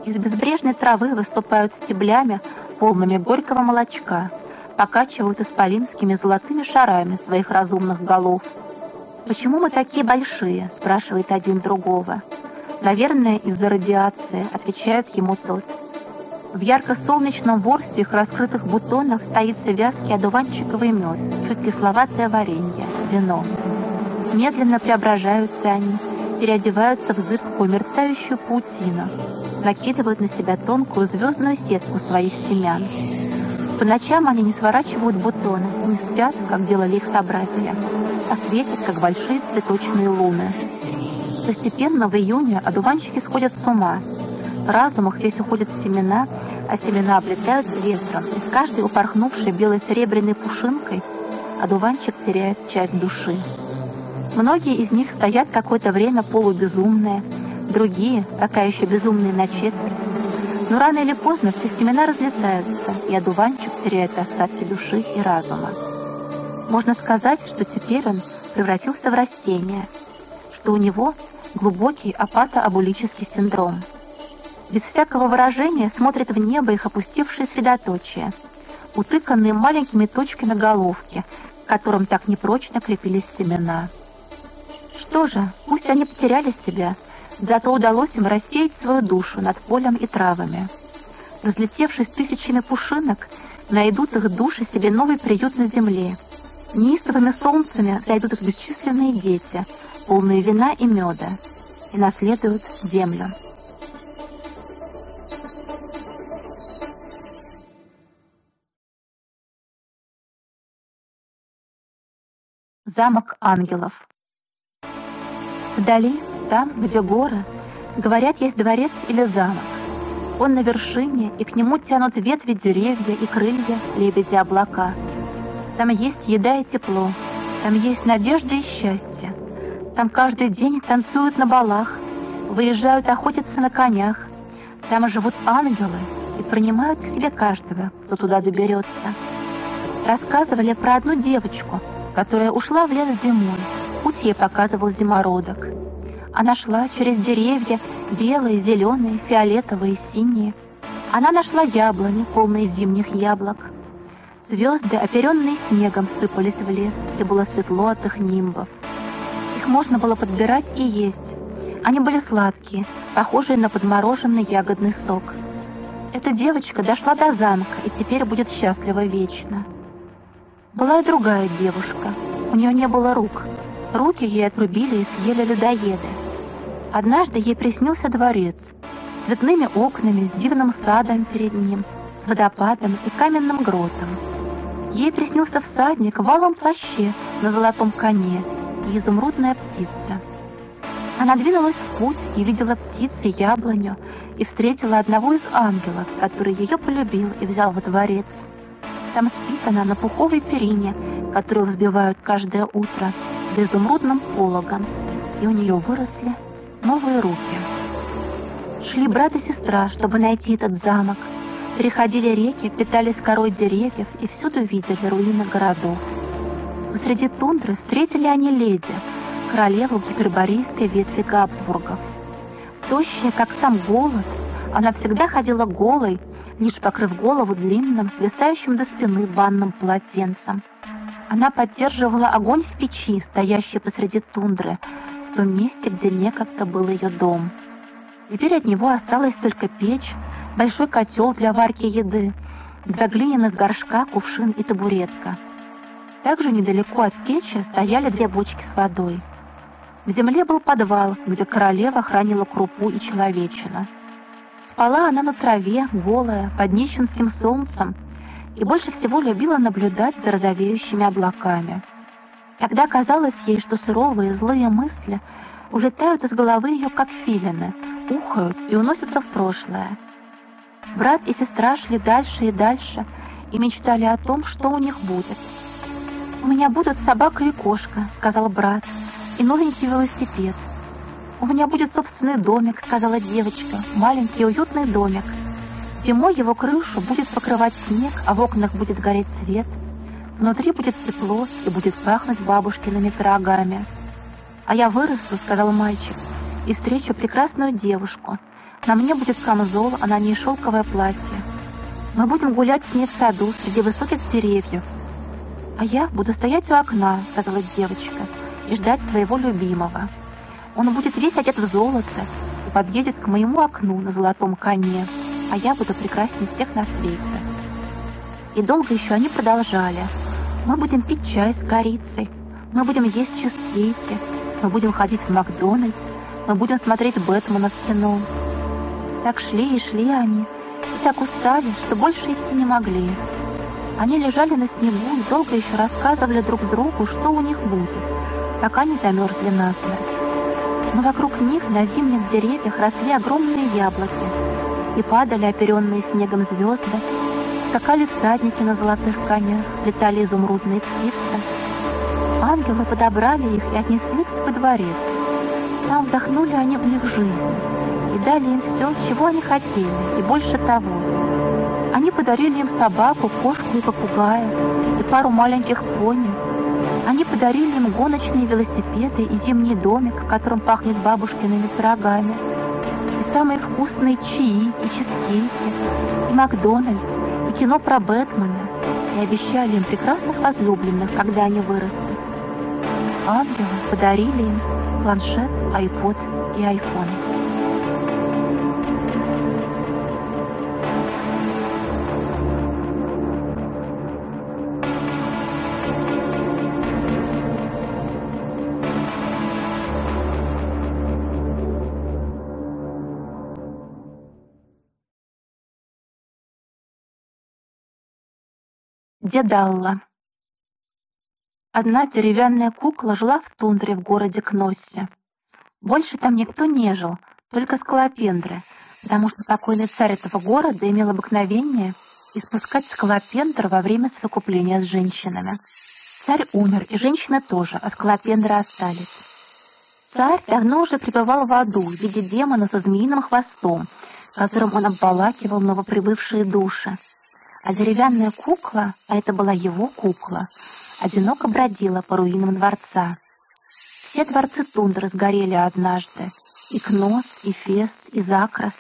Из безбрежной травы выступают стеблями, полными горького молочка, покачивают исполинскими золотыми шарами своих разумных голов. «Почему мы такие большие?» – спрашивает один другого. «Наверное, из-за радиации», – отвечает ему тот. В ярко-солнечном ворсе их раскрытых бутонах таится вязкий одуванчиковый мед, чуть кисловатое варенье, вино. Медленно преображаются они, переодеваются в зыбкую мерцающую паутину, накидывают на себя тонкую звездную сетку своих семян. По ночам они не сворачивают бутоны, не спят, как делали их собратья, а светят, как большие цветочные луны. Постепенно в июне одуванчики сходят с ума — в разумах весь уходит в семена, а семена облетаются ветром, и с каждой упорхнувшей белой серебряной пушинкой одуванчик теряет часть души. Многие из них стоят какое-то время полубезумные, другие — пока еще безумные на четверть. Но рано или поздно все семена разлетаются, и одуванчик теряет остатки души и разума. Можно сказать, что теперь он превратился в растение, что у него глубокий апатоабулический синдром — без всякого выражения смотрят в небо их опустевшие средоточия, утыканные маленькими точками головки, к которым так непрочно крепились семена. Что же, пусть они потеряли себя, зато удалось им рассеять свою душу над полем и травами. Разлетевшись тысячами пушинок, найдут их души себе новый приют на земле. Неистовыми солнцами зайдут их бесчисленные дети, полные вина и меда, и наследуют землю. Замок ангелов. Вдали, там, где горы, говорят, есть дворец или замок. Он на вершине, и к нему тянут ветви деревья и крылья, лебеди облака. Там есть еда и тепло, там есть надежда и счастье. Там каждый день танцуют на балах, выезжают охотиться на конях. Там живут ангелы и принимают к себе каждого, кто туда доберется. Рассказывали про одну девочку — которая ушла в лес зимой. Путь ей показывал зимородок. Она шла через деревья, белые, зеленые, фиолетовые, синие. Она нашла яблони, полные зимних яблок. Звезды, оперенные снегом, сыпались в лес, где было светло от их нимбов. Их можно было подбирать и есть. Они были сладкие, похожие на подмороженный ягодный сок. Эта девочка дошла до замка и теперь будет счастлива вечно. Была и другая девушка. У нее не было рук. Руки ей отрубили и съели людоеды. Однажды ей приснился дворец с цветными окнами, с дивным садом перед ним, с водопадом и каменным гротом. Ей приснился всадник в валом плаще на золотом коне и изумрудная птица. Она двинулась в путь и видела птицы, яблоню, и встретила одного из ангелов, который ее полюбил и взял во дворец. Там спит она на пуховой перине, которую взбивают каждое утро за изумрудным пологом, и у нее выросли новые руки. Шли брат и сестра, чтобы найти этот замок. Переходили реки, питались корой деревьев и всюду видели руины городов. Среди тундры встретили они леди, королеву гиперборийской ветви Габсбургов. Тощая, как сам голод, она всегда ходила голой, лишь покрыв голову длинным, свисающим до спины банным полотенцем. Она поддерживала огонь в печи, стоящей посреди тундры, в том месте, где некогда был ее дом. Теперь от него осталась только печь, большой котел для варки еды, два глиняных горшка, кувшин и табуретка. Также недалеко от печи стояли две бочки с водой. В земле был подвал, где королева хранила крупу и человечину. Спала она на траве, голая, под нищенским солнцем, и больше всего любила наблюдать за розовеющими облаками. Тогда казалось ей, что суровые злые мысли улетают из головы ее, как филины, ухают и уносятся в прошлое. Брат и сестра шли дальше и дальше и мечтали о том, что у них будет. «У меня будут собака и кошка», — сказал брат, — «и новенький велосипед». «У меня будет собственный домик», — сказала девочка, — «маленький уютный домик». Зимой его крышу будет покрывать снег, а в окнах будет гореть свет. Внутри будет тепло и будет пахнуть бабушкиными пирогами. «А я вырасту», — сказал мальчик, — «и встречу прекрасную девушку. На мне будет камзол, а на ней шелковое платье. Мы будем гулять с ней в саду среди высоких деревьев. А я буду стоять у окна», — сказала девочка, — «и ждать своего любимого. Он будет весь одет в золото и подъедет к моему окну на золотом коне» а я буду прекраснее всех на свете. И долго еще они продолжали. Мы будем пить чай с корицей, мы будем есть чизкейки, мы будем ходить в Макдональдс, мы будем смотреть Бэтмена в кино. Так шли и шли они, и так устали, что больше идти не могли. Они лежали на снегу и долго еще рассказывали друг другу, что у них будет, пока не замерзли насмерть. Но вокруг них на зимних деревьях росли огромные яблоки, и падали оперенные снегом звезды, скакали всадники на золотых конях, летали изумрудные птицы. Ангелы подобрали их и отнесли в свой дворец. Там вдохнули они в них жизнь и дали им все, чего они хотели, и больше того. Они подарили им собаку, кошку и попугая, и пару маленьких пони. Они подарили им гоночные велосипеды и зимний домик, в котором пахнет бабушкиными пирогами самые вкусные чаи и чизкейки, и Макдональдс, кино про Бэтмена, и обещали им прекрасных возлюбленных, когда они вырастут. Ангелы подарили им планшет, айпод и айфон. Дедалла. Одна деревянная кукла жила в тундре в городе Кноссе. Больше там никто не жил, только скалопендры, потому что покойный царь этого города имел обыкновение испускать скалопендр во время совокупления с женщинами. Царь умер, и женщины тоже, а скалопендры остались. Царь давно уже пребывал в аду в виде демона со змеиным хвостом, которым он обволакивал новоприбывшие души. А деревянная кукла, а это была его кукла, одиноко бродила по руинам дворца. Все дворцы тундры сгорели однажды. И Кнос, и Фест, и Закрас.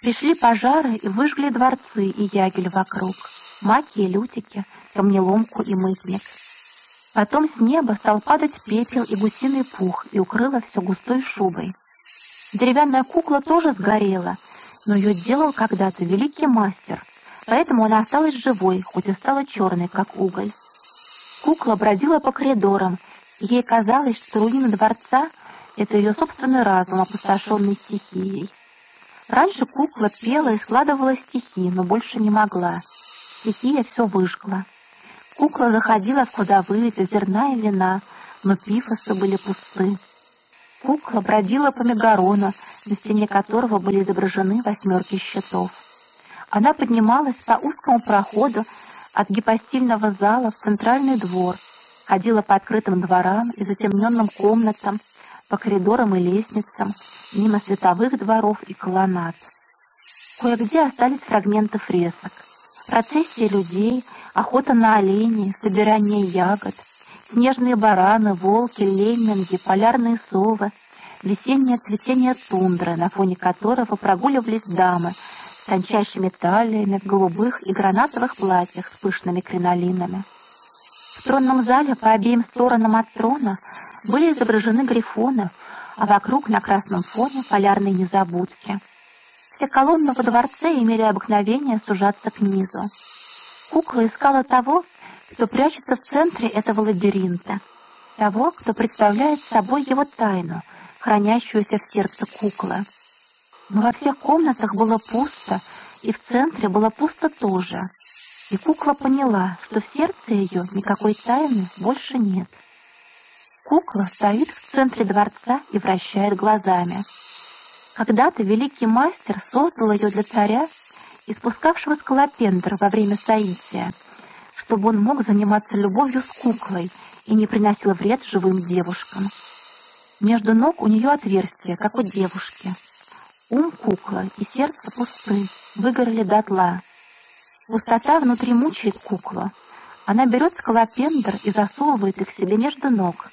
Пришли пожары и выжгли дворцы и ягель вокруг, маки и лютики, камнеломку и мытник. Потом с неба стал падать пепел и гусиный пух и укрыло все густой шубой. Деревянная кукла тоже сгорела, но ее делал когда-то великий мастер — Поэтому она осталась живой, хоть и стала черной, как уголь. Кукла бродила по коридорам, ей казалось, что руины дворца — это ее собственный разум, опустошенный стихией. Раньше кукла пела и складывала стихи, но больше не могла. Стихия все выжгла. Кукла заходила в кладовые для зерна и вина, но пифосы были пусты. Кукла бродила по Мегарону, на стене которого были изображены восьмерки щитов. Она поднималась по узкому проходу от гипостильного зала в центральный двор, ходила по открытым дворам и затемненным комнатам, по коридорам и лестницам, мимо световых дворов и колоннад. Кое-где остались фрагменты фресок. Процессии людей, охота на оленей, собирание ягод, снежные бараны, волки, лемминги, полярные совы, весеннее цветение тундры, на фоне которого прогуливались дамы тончайшими талиями в голубых и гранатовых платьях с пышными кринолинами. В тронном зале по обеим сторонам от трона были изображены грифоны, а вокруг на красном фоне полярные незабудки. Все колонны во дворце имели обыкновение сужаться к низу. Кукла искала того, кто прячется в центре этого лабиринта, того, кто представляет собой его тайну, хранящуюся в сердце куклы. Но во всех комнатах было пусто, и в центре было пусто тоже. И кукла поняла, что в сердце ее никакой тайны больше нет. Кукла стоит в центре дворца и вращает глазами. Когда-то великий мастер создал ее для царя, испускавшего скалопендр во время соития, чтобы он мог заниматься любовью с куклой и не приносил вред живым девушкам. Между ног у нее отверстие, как у девушки. Ум кукла и сердце пусты, выгорели дотла. Пустота внутри мучает куклу. Она берет скалопендр и засовывает их себе между ног.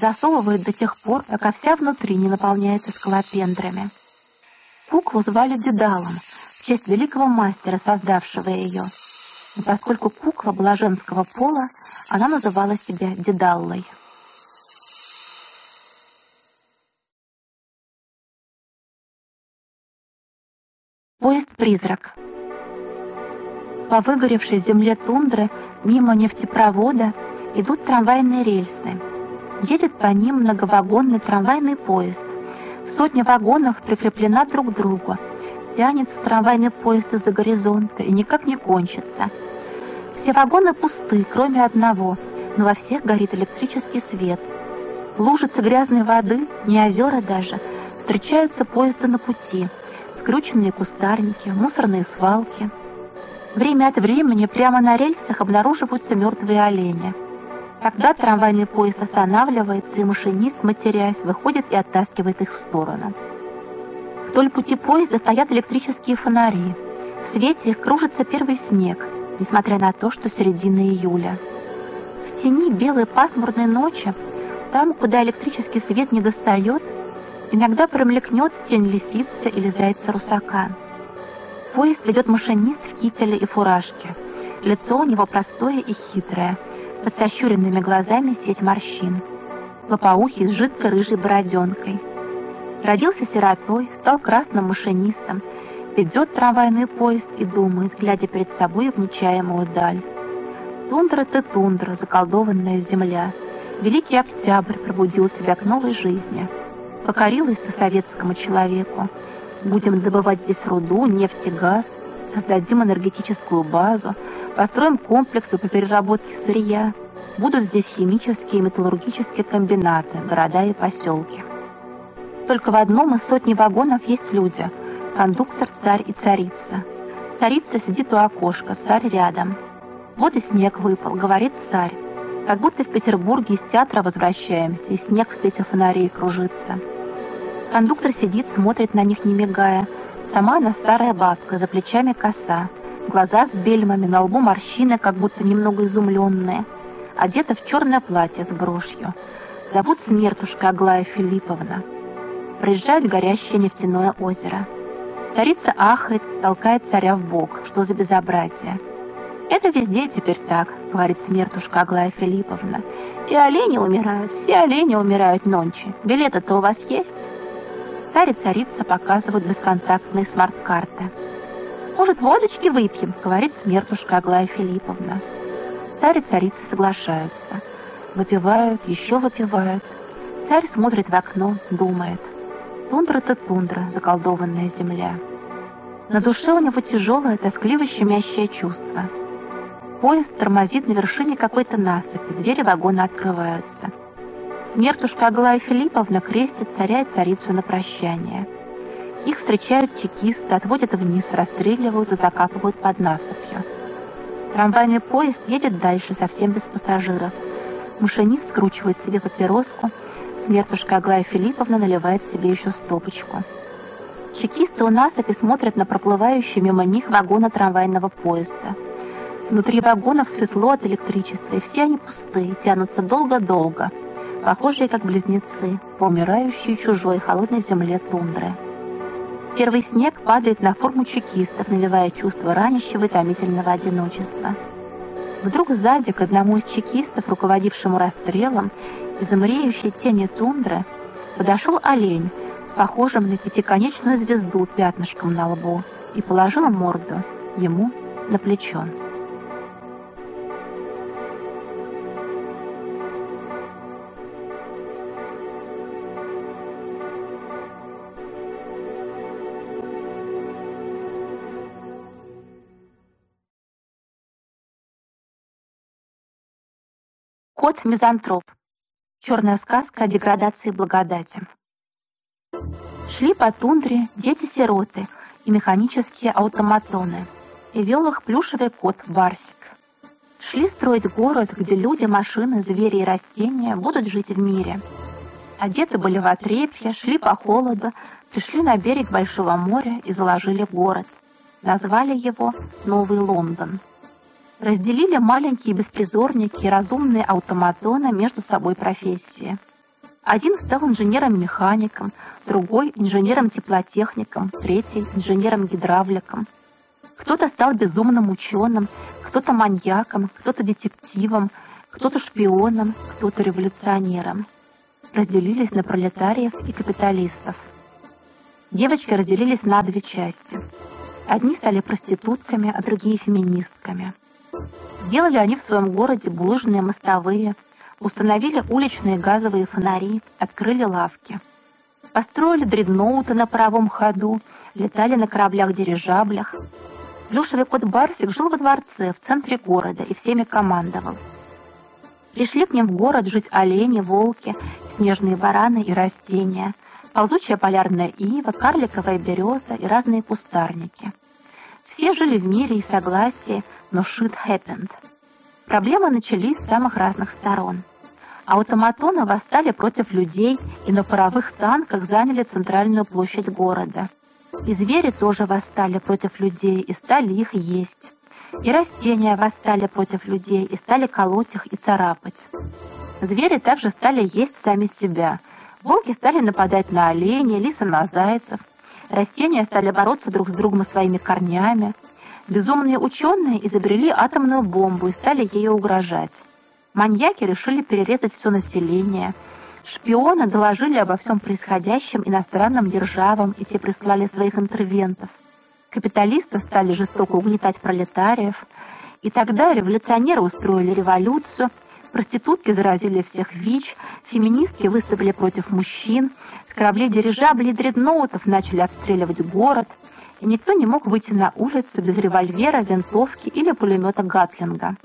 Засовывает до тех пор, пока вся внутри не наполняется скалопендрами. Куклу звали Дедалом, в честь великого мастера, создавшего ее. И поскольку кукла была женского пола, она называла себя Дедаллой. Поезд-призрак по выгоревшей земле тундры мимо нефтепровода идут трамвайные рельсы. Едет по ним многовагонный трамвайный поезд. Сотня вагонов прикреплена друг к другу. Тянется трамвайный поезд из-за горизонта и никак не кончится. Все вагоны пусты, кроме одного, но во всех горит электрический свет. Лужицы грязной воды, не озера даже, встречаются поезды на пути, скрученные кустарники, мусорные свалки — Время от времени прямо на рельсах обнаруживаются мертвые олени. Тогда трамвайный поезд останавливается, и машинист, матерясь, выходит и оттаскивает их в сторону. Вдоль пути поезда стоят электрические фонари. В свете их кружится первый снег, несмотря на то, что середина июля. В тени белой пасмурной ночи, там, куда электрический свет не достает, иногда промелькнет тень лисицы или зайца-русака. Поезд ведет машинист в кителе и фуражке. Лицо у него простое и хитрое, под сощуренными глазами сеть морщин. Лопоухий с жидкой рыжей бороденкой. Родился сиротой, стал красным машинистом, ведет трамвайный поезд и думает, глядя перед собой в нечаемую даль. Тундра ты тундра, заколдованная земля. Великий октябрь пробудил тебя к новой жизни. Покорилась ты советскому человеку, Будем добывать здесь руду, нефть и газ, создадим энергетическую базу, построим комплексы по переработке сырья. Будут здесь химические и металлургические комбинаты, города и поселки. Только в одном из сотни вагонов есть люди – кондуктор, царь и царица. Царица сидит у окошка, царь рядом. Вот и снег выпал, говорит царь. Как будто в Петербурге из театра возвращаемся, и снег в свете фонарей кружится. Кондуктор сидит, смотрит на них, не мигая. Сама она старая бабка, за плечами коса. Глаза с бельмами, на лбу морщины, как будто немного изумленные. Одета в черное платье с брошью. Зовут Смертушка Аглая Филипповна. Проезжают горящее нефтяное озеро. Царица ахает, толкает царя в бок. Что за безобразие? «Это везде теперь так», — говорит смертушка Аглая Филипповна. «И олени умирают, все олени умирают нонче. Билеты-то у вас есть?» Царь и царица показывают бесконтактные смарт-карты. «Может, водочки выпьем?» — говорит смертушка Аглая Филипповна. Царь и царица соглашаются. Выпивают, еще выпивают. Царь смотрит в окно, думает. Тундра-то тундра, заколдованная земля. На душе у него тяжелое, тоскливо щемящее чувство. Поезд тормозит на вершине какой-то насыпи, двери вагона открываются — Смертушка Аглая Филипповна крестит царя и царицу на прощание. Их встречают чекисты, отводят вниз, расстреливают и закапывают под насыпью. Трамвайный поезд едет дальше, совсем без пассажиров. Машинист скручивает себе папироску, смертушка Аглая Филипповна наливает себе еще стопочку. Чекисты у насыпи смотрят на проплывающие мимо них вагоны трамвайного поезда. Внутри вагонов светло от электричества, и все они пустые, тянутся долго-долго — похожие как близнецы, по умирающей чужой холодной земле тундры. Первый снег падает на форму чекистов, навевая чувство ранящего и томительного одиночества. Вдруг сзади к одному из чекистов, руководившему расстрелом, из замреющей тени тундры, подошел олень с похожим на пятиконечную звезду пятнышком на лбу, и положила морду ему на плечо. Кот-мизантроп. Черная сказка о деградации благодати. Шли по тундре дети-сироты и механические автоматоны, и вел их плюшевый кот Барсик. Шли строить город, где люди, машины, звери и растения будут жить в мире. Одеты были в отрепье, шли по холоду, пришли на берег Большого моря и заложили город. Назвали его Новый Лондон разделили маленькие беспризорники и разумные автоматоны между собой профессии. Один стал инженером-механиком, другой — инженером-теплотехником, третий — инженером-гидравликом. Кто-то стал безумным ученым, кто-то маньяком, кто-то детективом, кто-то шпионом, кто-то революционером. Разделились на пролетариев и капиталистов. Девочки разделились на две части. Одни стали проститутками, а другие — феминистками. Сделали они в своем городе булыжные мостовые, установили уличные газовые фонари, открыли лавки. Построили дредноуты на паровом ходу, летали на кораблях-дирижаблях. Плюшевый кот Барсик жил во дворце в центре города и всеми командовал. Пришли к ним в город жить олени, волки, снежные бараны и растения, ползучая полярная ива, карликовая береза и разные кустарники. Все жили в мире и согласии, но shit happened. Проблемы начались с самых разных сторон. Автоматоны восстали против людей и на паровых танках заняли центральную площадь города. И звери тоже восстали против людей и стали их есть. И растения восстали против людей и стали колоть их и царапать. Звери также стали есть сами себя. Волки стали нападать на оленей, лисы на зайцев. Растения стали бороться друг с другом своими корнями. Безумные ученые изобрели атомную бомбу и стали ею угрожать. Маньяки решили перерезать все население. Шпионы доложили обо всем происходящем иностранным державам, и те прислали своих интервентов. Капиталисты стали жестоко угнетать пролетариев. И тогда революционеры устроили революцию, проститутки заразили всех ВИЧ, феминистки выступили против мужчин, с кораблей дирижаблей дредноутов начали обстреливать город – и никто не мог выйти на улицу без револьвера, винтовки или пулемета Гатлинга.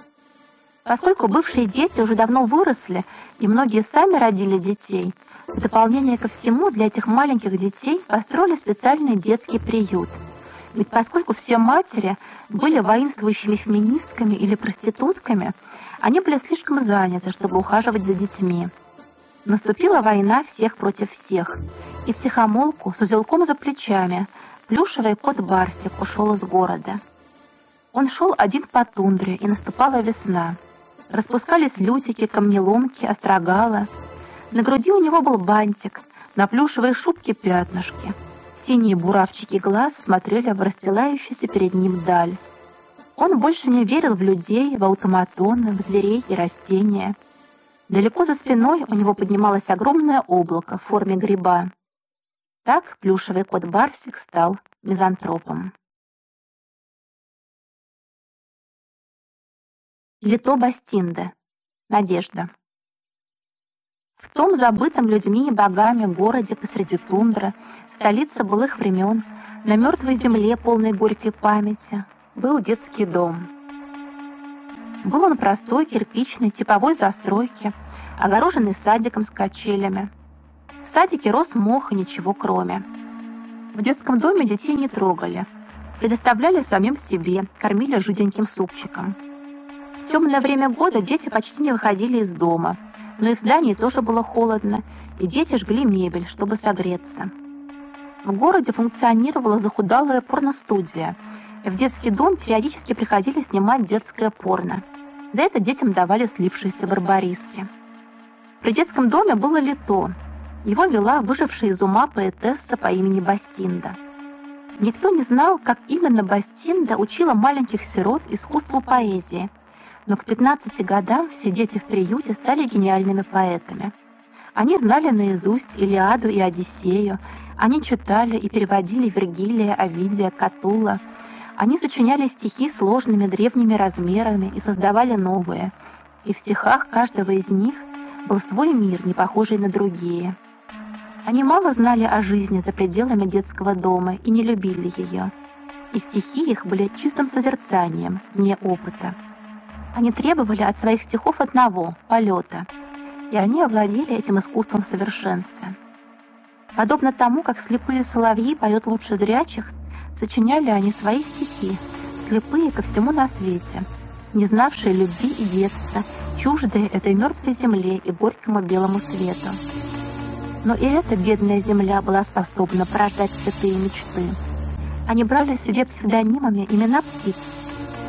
Поскольку бывшие дети уже давно выросли, и многие сами родили детей, в дополнение ко всему для этих маленьких детей построили специальный детский приют. Ведь поскольку все матери были воинствующими феминистками или проститутками, они были слишком заняты, чтобы ухаживать за детьми. Наступила война всех против всех, и в тихомолку с узелком за плечами – Плюшевый кот Барсик ушел из города. Он шел один по тундре, и наступала весна. Распускались лютики, камнеломки, острогалы. На груди у него был бантик, на плюшевой шубке пятнышки. Синие буравчики глаз смотрели в расстилающуюся перед ним даль. Он больше не верил в людей, в автоматоны, в зверей и растения. Далеко за спиной у него поднималось огромное облако в форме гриба. Так плюшевый кот Барсик стал мизантропом. Лито Бастинда. Надежда. В том забытом людьми и богами городе посреди тундры, столица былых времен, на мертвой земле, полной горькой памяти, был детский дом. Был он простой, кирпичный, типовой застройки, огороженный садиком с качелями — садике рос мох и ничего кроме. В детском доме детей не трогали. Предоставляли самим себе, кормили жиденьким супчиком. В темное время года дети почти не выходили из дома, но и в здании тоже было холодно, и дети жгли мебель, чтобы согреться. В городе функционировала захудалая порностудия, и в детский дом периодически приходили снимать детское порно. За это детям давали слипшиеся барбариски. При детском доме было лито, его вела выжившая из ума поэтесса по имени Бастинда. Никто не знал, как именно Бастинда учила маленьких сирот искусству поэзии, но к 15 годам все дети в приюте стали гениальными поэтами. Они знали наизусть Илиаду и Одиссею, Они читали и переводили Вергилия, Овидия, Катула. Они сочиняли стихи сложными древними размерами и создавали новые. И в стихах каждого из них был свой мир, не похожий на другие. Они мало знали о жизни за пределами детского дома и не любили ее. И стихи их были чистым созерцанием, вне опыта. Они требовали от своих стихов одного — полета. И они овладели этим искусством в совершенстве. Подобно тому, как слепые соловьи поют лучше зрячих, сочиняли они свои стихи, слепые ко всему на свете, не знавшие любви и детства, чуждые этой мертвой земле и горькому белому свету. Но и эта бедная земля была способна порождать святые мечты. Они брали себе псевдонимами имена птиц.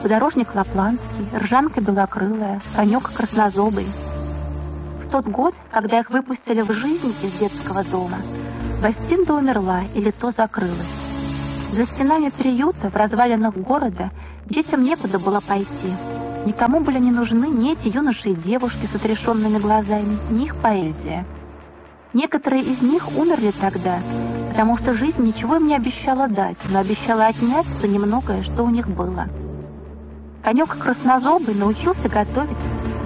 Подорожник Лапланский, Ржанка Белокрылая, Конек Краснозобый. В тот год, когда их выпустили в жизнь из детского дома, Бастинда умерла или то закрылась. За стенами приюта, в развалинах города, детям некуда было пойти. Никому были не нужны ни эти юноши и девушки с отрешенными глазами, ни их поэзия. Некоторые из них умерли тогда, потому что жизнь ничего им не обещала дать, но обещала отнять то немногое, что у них было. Конек краснозобый научился готовить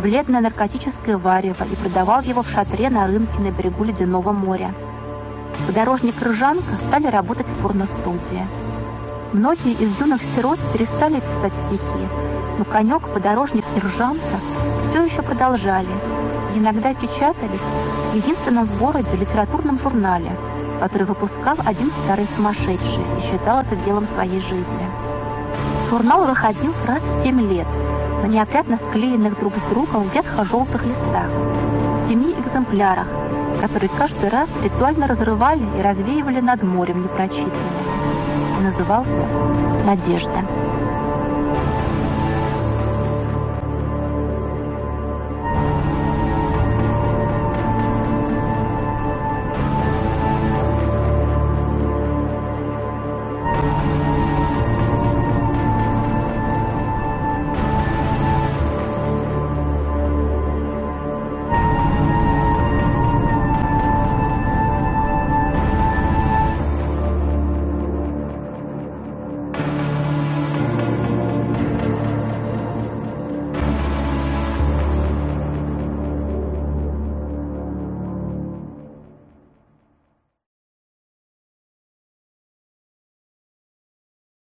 бледное наркотическое варево и продавал его в шатре на рынке на берегу Ледяного моря. Подорожник Рыжанка стали работать в порностудии. Многие из юных сирот перестали писать стихи, но Конек, Подорожник и Ржанка все еще продолжали иногда печатались в единственном в городе литературном журнале, который выпускал один старый сумасшедший и считал это делом своей жизни. Журнал выходил раз в семь лет, на неопрятно склеенных друг с другом ветхо-желтых листах, в семи экземплярах, которые каждый раз ритуально разрывали и развеивали над морем непрочитанным. И назывался «Надежда».